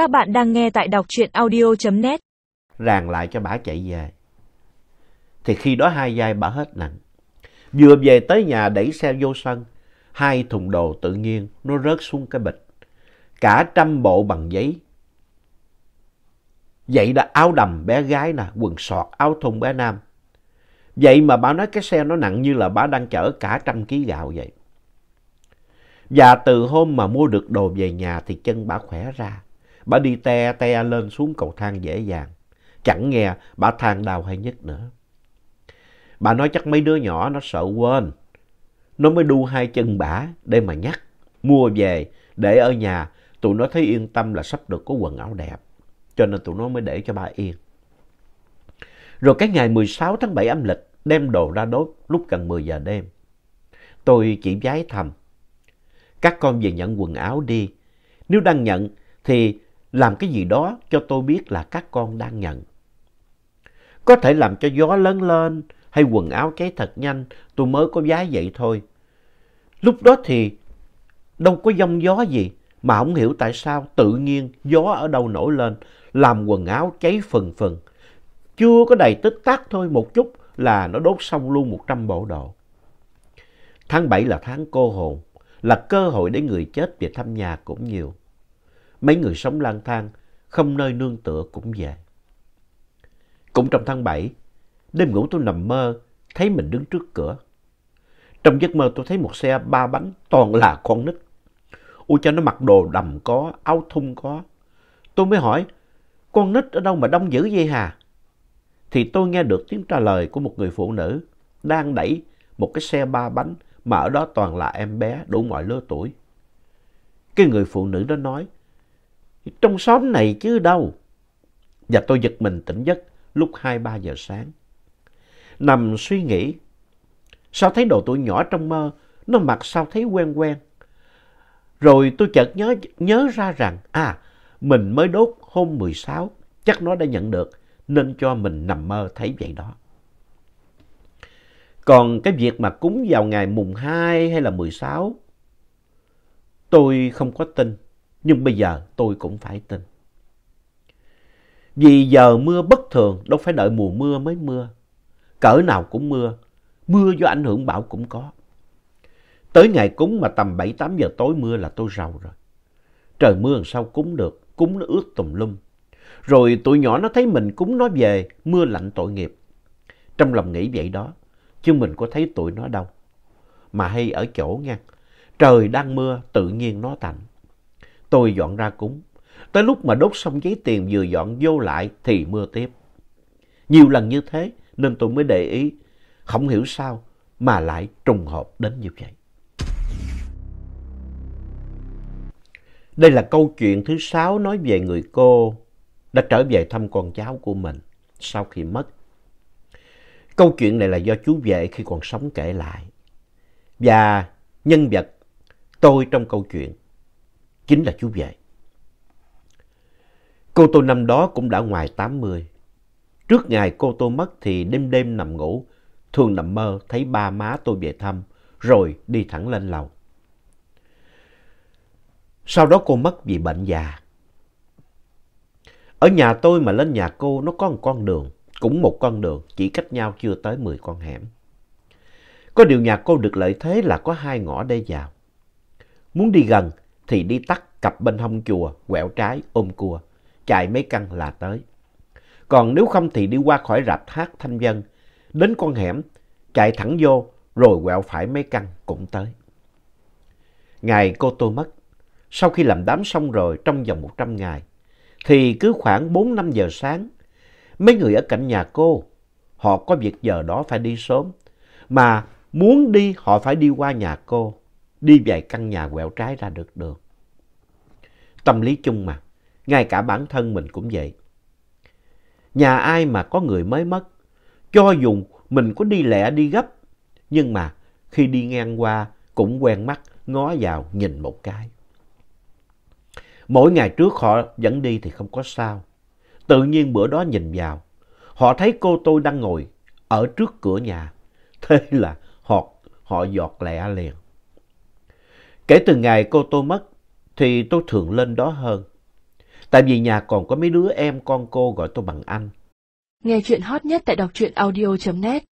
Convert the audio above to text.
Các bạn đang nghe tại đọc truyện audio.net. Ràng lại cho bà chạy về. Thì khi đó hai vai bà hết nặng. Vừa về tới nhà đẩy xe vô sân, hai thùng đồ tự nhiên nó rớt xuống cái bịch. Cả trăm bộ bằng giấy. Vậy đã áo đầm bé gái nè, quần sọt, áo thun bé nam. Vậy mà bà nói cái xe nó nặng như là bà đang chở cả trăm ký gạo vậy. Và từ hôm mà mua được đồ về nhà thì chân bà khỏe ra. Bà đi te te lên xuống cầu thang dễ dàng. Chẳng nghe bà than đau hay nhất nữa. Bà nói chắc mấy đứa nhỏ nó sợ quên. Nó mới đu hai chân bả để mà nhắc. Mua về, để ở nhà tụi nó thấy yên tâm là sắp được có quần áo đẹp. Cho nên tụi nó mới để cho bà yên. Rồi cái ngày 16 tháng 7 âm lịch, đem đồ ra đốt lúc gần 10 giờ đêm. Tôi chỉ giái thầm. Các con về nhận quần áo đi. Nếu đang nhận thì làm cái gì đó cho tôi biết là các con đang nhận. Có thể làm cho gió lớn lên hay quần áo cháy thật nhanh tôi mới có giá vậy thôi. Lúc đó thì đâu có giông gió gì mà không hiểu tại sao tự nhiên gió ở đâu nổi lên làm quần áo cháy phừng phừng. Chưa có đầy tích tắc thôi một chút là nó đốt xong luôn 100 bộ đồ. Tháng 7 là tháng cô hồn, là cơ hội để người chết về thăm nhà cũng nhiều. Mấy người sống lang thang, không nơi nương tựa cũng về. Cũng trong tháng 7, đêm ngủ tôi nằm mơ, thấy mình đứng trước cửa. Trong giấc mơ tôi thấy một xe ba bánh toàn là con nít. Ui cho nó mặc đồ đầm có, áo thun có. Tôi mới hỏi, con nít ở đâu mà đông dữ vậy hà? Thì tôi nghe được tiếng trả lời của một người phụ nữ đang đẩy một cái xe ba bánh mà ở đó toàn là em bé đủ mọi lứa tuổi. Cái người phụ nữ đó nói, trong xóm này chứ đâu. Và tôi giật mình tỉnh giấc lúc 2-3 giờ sáng. Nằm suy nghĩ, sao thấy đồ tuổi nhỏ trong mơ, nó mặc sao thấy quen quen. Rồi tôi chợt nhớ, nhớ ra rằng, à, mình mới đốt hôm 16, chắc nó đã nhận được, nên cho mình nằm mơ thấy vậy đó. Còn cái việc mà cúng vào ngày mùng 2 hay là 16, tôi không có tin, nhưng bây giờ tôi cũng phải tin. Vì giờ mưa bất thường, đâu phải đợi mùa mưa mới mưa. Cỡ nào cũng mưa, mưa do ảnh hưởng bão cũng có. Tới ngày cúng mà tầm 7-8 giờ tối mưa là tôi rầu rồi. Trời mưa làm sao cúng được, cúng nó ướt tùm lum. Rồi tụi nhỏ nó thấy mình cúng nó về, mưa lạnh tội nghiệp. Trong lòng nghĩ vậy đó, chứ mình có thấy tụi nó đâu. Mà hay ở chỗ nha, trời đang mưa, tự nhiên nó tạnh. Tôi dọn ra cúng. Tới lúc mà đốt xong giấy tiền vừa dọn vô lại thì mưa tiếp. Nhiều lần như thế nên tôi mới để ý, không hiểu sao mà lại trùng hợp đến như vậy. Đây là câu chuyện thứ sáu nói về người cô đã trở về thăm con cháu của mình sau khi mất. Câu chuyện này là do chú vệ khi còn sống kể lại. Và nhân vật tôi trong câu chuyện chính là chú vệ. Cô tôi năm đó cũng đã ngoài 80. Trước ngày cô tôi mất thì đêm đêm nằm ngủ, thường nằm mơ thấy ba má tôi về thăm, rồi đi thẳng lên lầu. Sau đó cô mất vì bệnh già. Ở nhà tôi mà lên nhà cô nó có một con đường, cũng một con đường, chỉ cách nhau chưa tới 10 con hẻm. Có điều nhà cô được lợi thế là có hai ngõ để vào. Muốn đi gần thì đi tắt cặp bên hông chùa, quẹo trái, ôm cua, chạy mấy căn là tới. Còn nếu không thì đi qua khỏi rạp hát thanh dân, đến con hẻm, chạy thẳng vô, rồi quẹo phải mấy căn cũng tới. Ngày cô tôi mất, sau khi làm đám xong rồi trong vòng 100 ngày, thì cứ khoảng 4-5 giờ sáng, mấy người ở cạnh nhà cô, họ có việc giờ đó phải đi sớm, mà muốn đi họ phải đi qua nhà cô, đi vài căn nhà quẹo trái ra được đường. Tâm lý chung mà, ngay cả bản thân mình cũng vậy. Nhà ai mà có người mới mất, cho dù mình có đi lẹ đi gấp, nhưng mà khi đi ngang qua cũng quen mắt ngó vào nhìn một cái. Mỗi ngày trước họ dẫn đi thì không có sao. Tự nhiên bữa đó nhìn vào, họ thấy cô tôi đang ngồi ở trước cửa nhà. Thế là họ, họ giọt lẹ liền. Kể từ ngày cô tôi mất, thì tôi thường lên đó hơn. Tại vì nhà còn có mấy đứa em con cô gọi tôi bằng anh. Nghe chuyện hot nhất tại đọc truyện audio.net